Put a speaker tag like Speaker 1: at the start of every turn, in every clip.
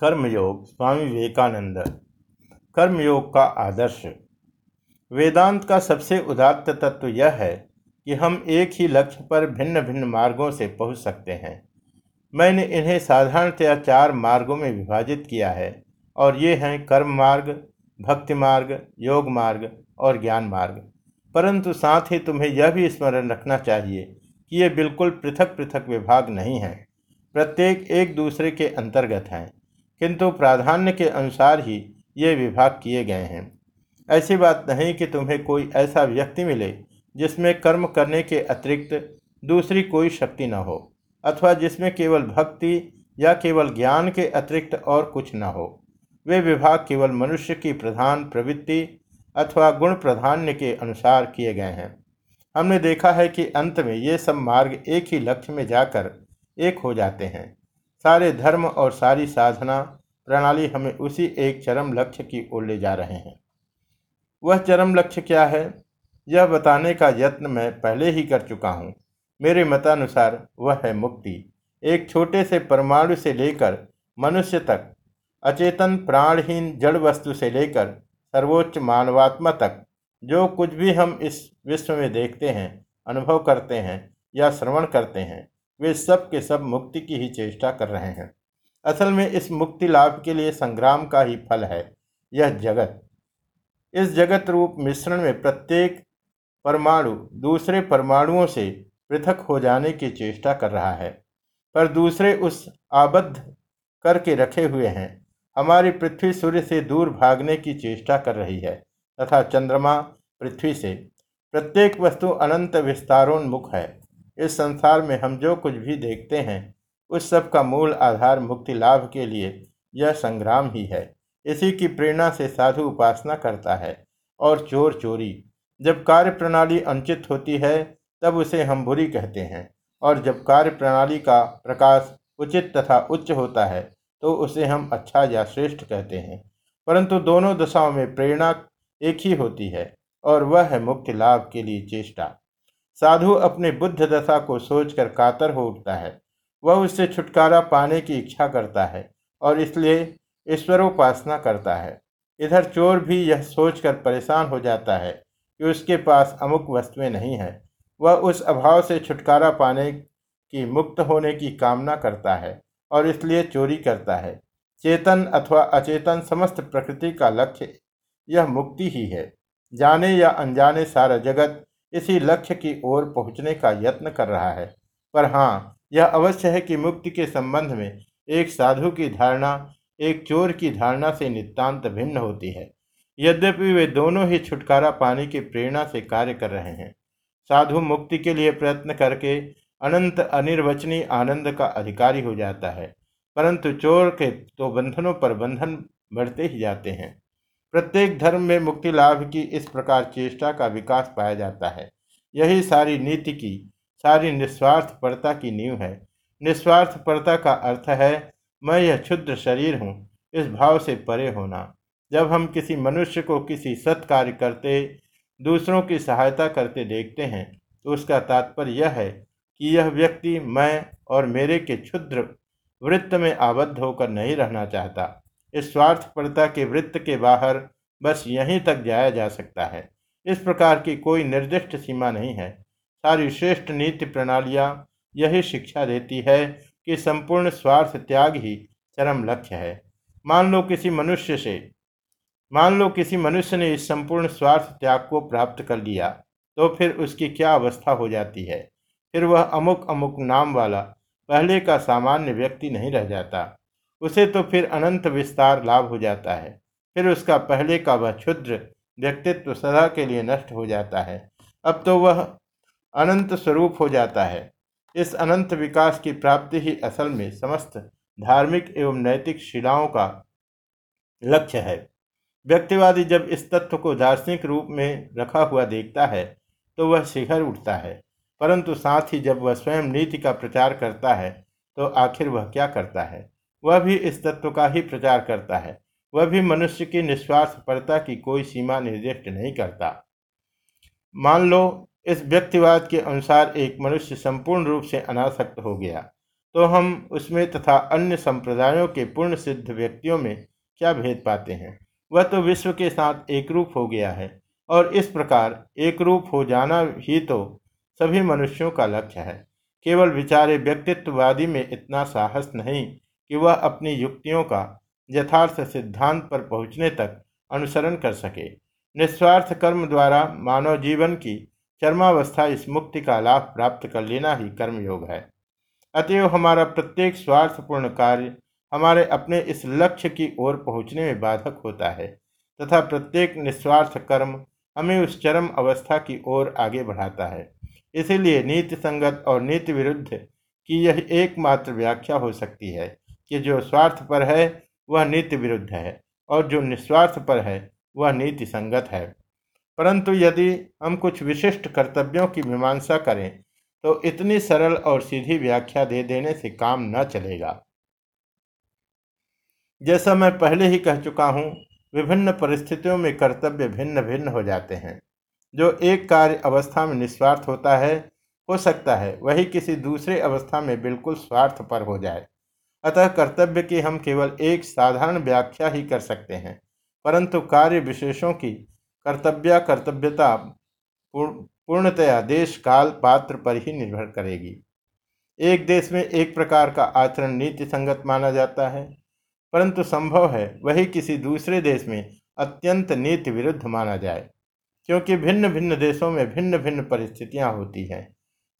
Speaker 1: कर्मयोग स्वामी विवेकानंद। कर्मयोग का आदर्श। वेदांत का सबसे उदात्त तत्व यह है कि हम एक ही लक्ष्य पर भिन्न भिन्न मार्गों से पहुँच सकते हैं। मैंने इन्हें साधारणतया चार मार्गों में विभाजित किया है और ये हैं कर्म मार्ग, भक्ति मार्ग, योग मार्ग और ज्ञान मार्ग। परंतु साथ ही तुम्हें यह भी स्मरण रखना चाहिए कि ये बिल्कुल पृथक पृथक विभाग नहीं हैं। प्रत्येक एक दूसरे के अंतर्गत हैं। किंतु प्राधान्य के अनुसार ही ये विभाग किए गए हैं। ऐसी बात नहीं कि तुम्हें कोई ऐसा व्यक्ति मिले जिसमें कर्म करने के अतिरिक्त दूसरी कोई शक्ति न हो, अथवा जिसमें केवल भक्ति या केवल ज्ञान के अतिरिक्त और कुछ न हो। वे विभाग केवल मनुष्य की प्रधान प्रवृत्ति अथवा गुण प्राधान्य के अनुसार किए गए हैं। हमने देखा है कि अंत में ये सब मार्ग एक ही लक्ष्य में जाकर एक हो जाते हैं। सारे धर्म और सारी साधना प्रणाली हमें उसी एक चरम लक्ष्य की ओर ले जा रहे हैं। वह चरम लक्ष्य क्या है? यह बताने का यत्न मैं पहले ही कर चुका हूँ। मेरे मतानुसार वह है मुक्ति। एक छोटे से परमाणु से लेकर मनुष्य तक, अचेतन प्राणहीन जड़ वस्तु से लेकर सर्वोच्च मानवात्मा तक, जो कुछ भी हम इस विश्व में देखते हैं, अनुभव करते हैं या श्रवण करते हैं, वे सब के सब मुक्ति की ही चेष्टा कर रहे हैं। असल में इस मुक्ति लाभ के लिए संग्राम का ही फल है, यह जगत। इस जगत रूप मिश्रण में प्रत्येक परमाणु दूसरे परमाणुओं से पृथक हो जाने की चेष्टा कर रहा है, पर दूसरे उस आबद्ध करके रखे हुए हैं। हमारी पृथ्वी सूर्य से दूर भागने की चेष्टा कर रही है, तथा चंद्रमा पृथ्वी से। प्रत्येक वस्तु अनंत विस्तारोन्मुख है। इस संसार में हम जो कुछ भी देखते हैं उस सब का मूल आधार मुक्ति लाभ के लिए यह संग्राम ही है। इसी की प्रेरणा से साधु उपासना करता है और चोर चोरी। जब कार्य प्रणाली अनुचित होती है, तब उसे हम बुरी कहते हैं। और जब कार्य प्रणाली का प्रकाश उचित तथा उच्च होता है तो उसे हम अच्छा या श्रेष्ठ कहते हैं। परंतु दोनों दशाओं में प्रेरणा एक ही होती है और वह है मुक्ति लाभ के लिए चेष्टा। साधु अपने बुद्ध दशा को सोचकर कातर हो उठता है। वह उससे छुटकारा पाने की इच्छा करता है और इसलिए ईश्वरोपासना करता है। इधर चोर भी यह सोचकर परेशान हो जाता है कि उसके पास अमुक वस्तुएँ नहीं हैं। वह उस अभाव से छुटकारा पाने की, मुक्त होने की कामना करता है और इसलिए चोरी करता है। चेतन अथवा अचेतन समस्त प्रकृति का लक्ष्य यह मुक्ति ही है। जाने या अनजाने सारा जगत इसी लक्ष्य की ओर पहुँचने का यत्न कर रहा है। पर हाँ यह अवश्य है कि मुक्ति के संबंध में एक साधु की धारणा, एक चोर की धारणा से नितांत भिन्न होती है। यद्यपि वे दोनों ही छुटकारा पाने की प्रेरणा से कार्य कर रहे हैं। साधु मुक्ति के लिए प्रयत्न करके अनंत अनिर्वचनीय आनंद का अधिकारी हो जाता है, परंतु चोर के तो बंधनों पर बंधन बढ़ते ही जाते हैं। प्रत्येक धर्म में मुक्ति लाभ की इस प्रकार चेष्टा का विकास पाया जाता है। यही सारी नीति की सारी निस्वार्थपरता की नींव है। निस्वार्थपरता का अर्थ है, मैं यह क्षुद्र शरीर हूँ, इस भाव से परे होना। जब हम किसी मनुष्य को किसी सत्कार्य करते, दूसरों की सहायता करते देखते हैं तो उसका तात्पर्य यह है कि यह व्यक्ति मैं और मेरे के क्षुद्र वृत्त में आबद्ध होकर नहीं रहना चाहता। इस स्वार्थपरता के वृत्त के बाहर बस यहीं तक जाया जा सकता है। इस प्रकार की कोई निर्दिष्ट सीमा नहीं है। सारी श्रेष्ठ नीति प्रणालियाँ यही शिक्षा देती है कि संपूर्ण स्वार्थ त्याग ही चरम लक्ष्य है। मान लो किसी मनुष्य से, मान लो किसी मनुष्य ने इस संपूर्ण स्वार्थ त्याग को प्राप्त कर लिया तो फिर उसकी क्या अवस्था हो जाती है? फिर वह अमुक अमुक नाम वाला, पहले का सामान्य व्यक्ति नहीं रह जाता। उसे तो फिर अनंत विस्तार लाभ हो जाता है। फिर उसका पहले का वह क्षुद्र व्यक्तित्व सदा के लिए नष्ट हो जाता है। अब तो वह अनंत स्वरूप हो जाता है। इस अनंत विकास की प्राप्ति ही असल में समस्त धार्मिक एवं नैतिक शिलाओं का लक्ष्य है। व्यक्तिवादी जब इस तत्व को दार्शनिक रूप में रखा हुआ देखता है तो वह शिखर उठता है। परंतु साथ ही जब वह स्वयं नीति का प्रचार करता है तो आखिर वह क्या करता है? वह भी इस तत्व का ही प्रचार करता है। वह भी मनुष्य की निस्वार्थपरता की कोई सीमा निर्दिष्ट नहीं करता। मान लो इस व्यक्तिवाद के अनुसार एक मनुष्य संपूर्ण रूप से अनासक्त हो गया। तो हम उसमें तथा अन्य संप्रदायों के पूर्ण सिद्ध व्यक्तियों में क्या भेद पाते हैं? वह तो विश्व के साथ एक रूप हो गया है और इस प्रकार एक रूप हो जाना ही तो सभी मनुष्यों का लक्ष्य है। केवल विचारे व्यक्तित्ववादी में इतना साहस नहीं कि वह अपनी युक्तियों का यथार्थ सिद्धांत पर पहुँचने तक अनुसरण कर सके। निस्वार्थ कर्म द्वारा मानव जीवन की चरमावस्था इस मुक्ति का लाभ प्राप्त कर लेना ही कर्मयोग है। अतएव हमारा प्रत्येक स्वार्थपूर्ण कार्य हमारे अपने इस लक्ष्य की ओर पहुँचने में बाधक होता है तथा प्रत्येक निस्वार्थ कर्म हमें उस चरम अवस्था की ओर आगे बढ़ाता है। इसीलिए नीति संगत और नीति विरुद्ध की यह एकमात्र व्याख्या हो सकती है कि जो स्वार्थ पर है, वह नीति विरुद्ध है और जो निस्वार्थ पर है, वह नीति संगत है। परंतु यदि हम कुछ विशिष्ट कर्तव्यों की मीमांसा करें तो इतनी सरल और सीधी व्याख्या दे देने से काम न चलेगा। जैसा मैं पहले ही कह चुका हूँ, विभिन्न परिस्थितियों में कर्तव्य भिन्न भिन्न हो जाते हैं। जो एक कार्य अवस्था में निस्वार्थ होता है, हो सकता है वही किसी दूसरे अवस्था में बिल्कुल स्वार्थ पर हो जाए। अतः कर्तव्य की हम केवल एक साधारण व्याख्या ही कर सकते हैं, परंतु कार्य विशेषों की कर्तव्य कर्तव्यता पूर्णतया देश काल पात्र पर ही निर्भर करेगी। एक देश में एक प्रकार का आचरण नीति संगत माना जाता है, परंतु संभव है वही किसी दूसरे देश में अत्यंत नीति विरुद्ध माना जाए, क्योंकि भिन्न भिन्न देशों में भिन्न भिन्न परिस्थितियाँ होती हैं।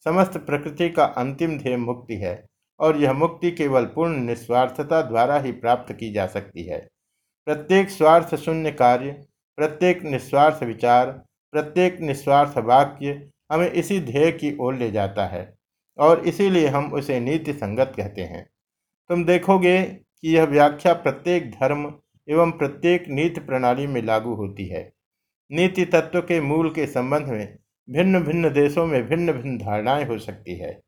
Speaker 1: समस्त प्रकृति का अंतिम ध्येय मुक्ति है, और यह मुक्ति केवल पूर्ण निस्वार्थता द्वारा ही प्राप्त की जा सकती है। प्रत्येक स्वार्थ शून्य कार्य प्रत्येक निस्वार्थ विचार, प्रत्येक निस्वार्थ वाक्य हमें इसी ध्येय की ओर ले जाता है और इसीलिए हम उसे नीति संगत कहते हैं। तुम देखोगे कि यह व्याख्या प्रत्येक धर्म एवं प्रत्येक नीति प्रणाली में लागू होती है। नीति तत्व के मूल के संबंध में भिन्न भिन्न देशों में भिन्न भिन्न धारणाएँ हो सकती है।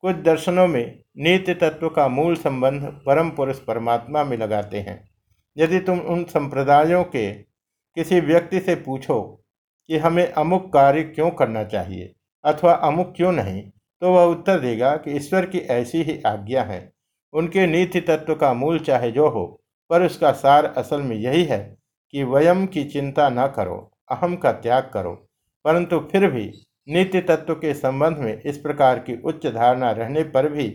Speaker 1: कुछ दर्शनों में नीति तत्व का मूल संबंध परम पुरुष परमात्मा में लगाते हैं। यदि तुम उन संप्रदायों के किसी व्यक्ति से पूछो कि हमें अमुक कार्य क्यों करना चाहिए अथवा अमुक क्यों नहीं तो वह उत्तर देगा कि ईश्वर की ऐसी ही आज्ञा है। उनके नीति तत्व का मूल चाहे जो हो, पर उसका सार असल में यही है कि वयम की चिंता न करो, अहम का त्याग करो। परंतु फिर भी नित्य तत्व के संबंध में इस प्रकार की उच्च धारणा रहने पर भी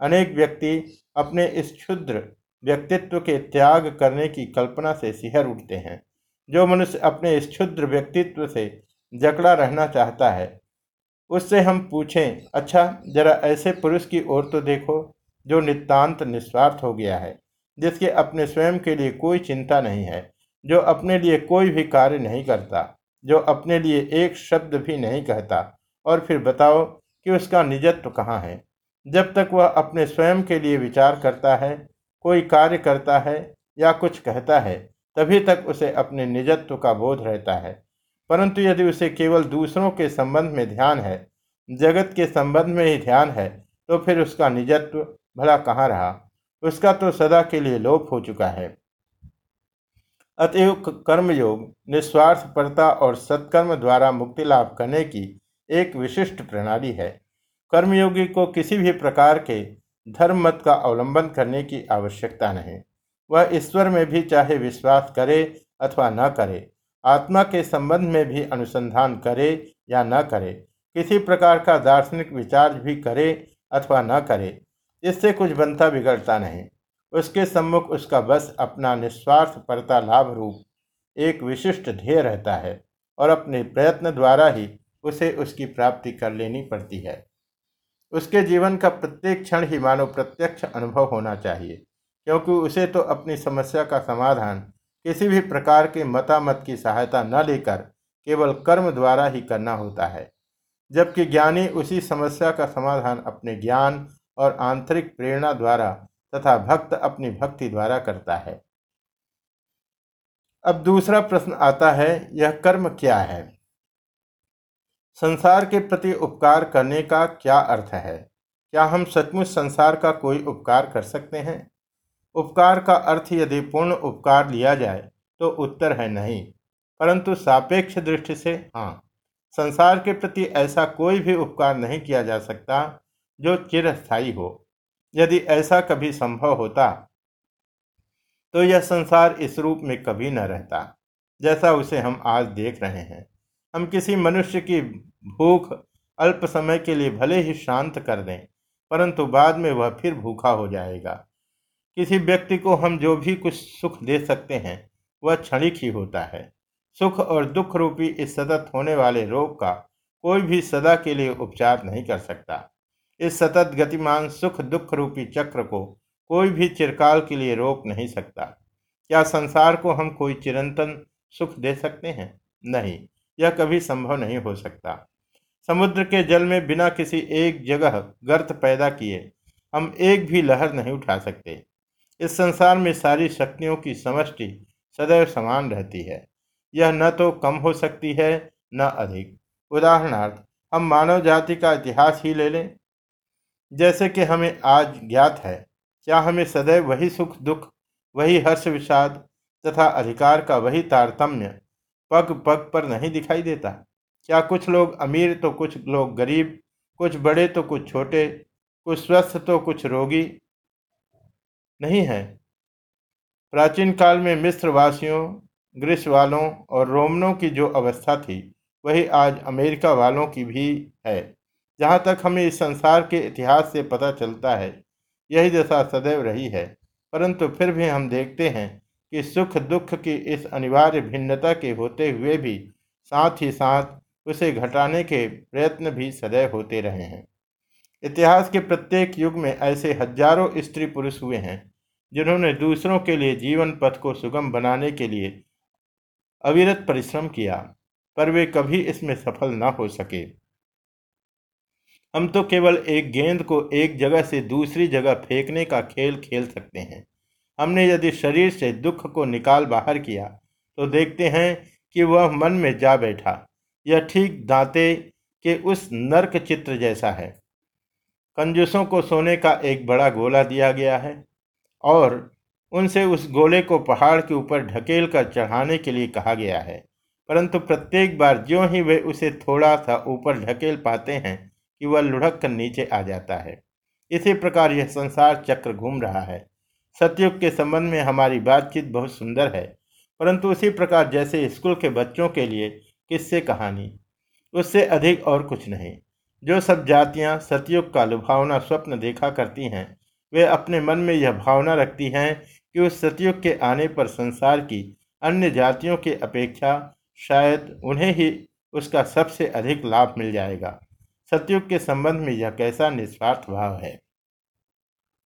Speaker 1: अनेक व्यक्ति अपने इस क्षुद्र व्यक्तित्व के त्याग करने की कल्पना से सिहर उठते हैं। जो मनुष्य अपने इस क्षुद्र व्यक्तित्व से जकड़ा रहना चाहता है, उससे हम पूछें अच्छा जरा ऐसे पुरुष की ओर तो देखो, जो नितांत निस्वार्थ हो गया है, जिसके अपने स्वयं के लिए कोई चिंता नहीं है, जो अपने लिए कोई भी कार्य नहीं करता, जो अपने लिए एक शब्द भी नहीं कहता, और फिर बताओ कि उसका निजत्व कहाँ है? जब तक वह अपने स्वयं के लिए विचार करता है, कोई कार्य करता है या कुछ कहता है तभी तक उसे अपने निजत्व का बोध रहता है। परंतु यदि उसे केवल दूसरों के संबंध में ध्यान है, जगत के संबंध में ही ध्यान है तो फिर उसका निजत्व भला कहाँ रहा? उसका तो सदा के लिए लोप हो चुका है। अतएव कर्मयोग निस्वार्थपरता और सत्कर्म द्वारा मुक्ति लाभ करने की एक विशिष्ट प्रणाली है। कर्मयोगी को किसी भी प्रकार के धर्म मत का अवलंबन करने की आवश्यकता नहीं। वह ईश्वर में भी चाहे विश्वास करे अथवा न करे, आत्मा के संबंध में भी अनुसंधान करे या न करे, किसी प्रकार का दार्शनिक विचार भी करे अथवा न करे, इससे कुछ बनता बिगड़ता नहीं। उसके सम्मुख उसका बस अपना निस्वार्थ परता लाभ रूप एक विशिष्ट ध्येय रहता है और अपने प्रयत्न द्वारा ही उसे उसकी प्राप्ति कर लेनी पड़ती है। उसके जीवन का प्रत्येक क्षण ही मानव प्रत्यक्ष अनुभव होना चाहिए। क्योंकि उसे तो अपनी समस्या का समाधान किसी भी प्रकार के मतामत की सहायता न लेकर केवल कर्म द्वारा ही करना होता है, जबकि ज्ञानी उसी समस्या का समाधान अपने ज्ञान और आंतरिक प्रेरणा द्वारा तथा भक्त अपनी भक्ति द्वारा करता है। अब दूसरा प्रश्न आता है, यह कर्म क्या है? संसार के प्रति उपकार करने का क्या अर्थ है? क्या हम सचमुच संसार का कोई उपकार कर सकते हैं? उपकार का अर्थ यदि पूर्ण उपकार लिया जाए तो उत्तर है नहीं। परंतु सापेक्ष दृष्टि से हाँ संसार के प्रति ऐसा कोई भी उपकार नहीं किया जा सकता जो चिरस्थायी हो। यदि ऐसा कभी संभव होता तो यह संसार इस रूप में कभी न रहता, जैसा उसे हम आज देख रहे हैं। हम किसी मनुष्य की भूख अल्प समय के लिए भले ही शांत कर दें, परंतु बाद में वह फिर भूखा हो जाएगा। किसी व्यक्ति को हम जो भी कुछ सुख दे सकते हैं, वह क्षणिक ही होता है। सुख और दुख रूपी इस सतत होने वाले रोग का कोई भी सदा के लिए उपचार नहीं कर सकता। इस सतत गतिमान सुख दुख रूपी चक्र को कोई भी चिरकाल के लिए रोक नहीं सकता। क्या संसार को हम कोई चिरंतन सुख दे सकते हैं? नहीं, यह कभी संभव नहीं हो सकता। समुद्र के जल में बिना किसी एक जगह गर्त पैदा किए हम एक भी लहर नहीं उठा सकते। इस संसार में सारी शक्तियों की समष्टि सदैव समान रहती है। यह न तो कम हो सकती है, न अधिक। उदाहरणार्थ, हम मानव जाति का इतिहास ही ले लें। जैसे कि हमें आज ज्ञात है, क्या हमें सदैव वही सुख, दुख, वही हर्ष, विषाद तथा अधिकार का वही तारतम्य पग पग पर नहीं दिखाई देता? क्या कुछ लोग अमीर तो कुछ लोग गरीब, कुछ बड़े तो कुछ छोटे, कुछ स्वस्थ तो कुछ रोगी नहीं है। प्राचीन काल में मिस्र वासियों ग्रीस वालों और रोमनों की जो अवस्था थी, वही आज अमेरिका वालों की भी है। जहाँ तक हमें इस संसार के इतिहास से पता चलता है, यही दशा सदैव रही है। परंतु फिर भी हम देखते हैं कि सुख दुख की इस अनिवार्य भिन्नता के होते हुए भी साथ ही साथ उसे घटाने के प्रयत्न भी सदैव होते रहे हैं। इतिहास के प्रत्येक युग में ऐसे हज़ारों स्त्री पुरुष हुए हैं, जिन्होंने दूसरों के लिए जीवन पथ को सुगम बनाने के लिए अविरत परिश्रम किया, पर वे कभी इसमें सफल न हो सके। हम तो केवल एक गेंद को एक जगह से दूसरी जगह फेंकने का खेल खेल सकते हैं। हमने यदि शरीर से दुख को निकाल बाहर किया तो देखते हैं कि वह मन में जा बैठा, यह ठीक दांते के उस नर्क चित्र जैसा है। कंजूसों को सोने का एक बड़ा गोला दिया गया है और उनसे उस गोले को पहाड़ के ऊपर ढकेल कर चढ़ाने के लिए कहा गया है। परंतु प्रत्येक बार ज्यों ही वे उसे थोड़ा सा ऊपर ढकेल पाते हैं कि वह लुढ़क कर नीचे आ जाता है। इसी प्रकार यह संसार चक्र घूम रहा है। सतयुग के संबंध में हमारी बातचीत बहुत सुंदर है, परंतु उसी प्रकार जैसे स्कूल के बच्चों के लिए किस्से कहानी, उससे अधिक और कुछ नहीं। जो सब जातियाँ सतयुग का लुभावना स्वप्न देखा करती हैं, वे अपने मन में यह भावना रखती हैं कि उस सतयुग के आने पर संसार की अन्य जातियों के अपेक्षा शायद उन्हें ही उसका सबसे अधिक लाभ मिल जाएगा। सतयुग के संबंध में यह कैसा निस्वार्थ भाव है?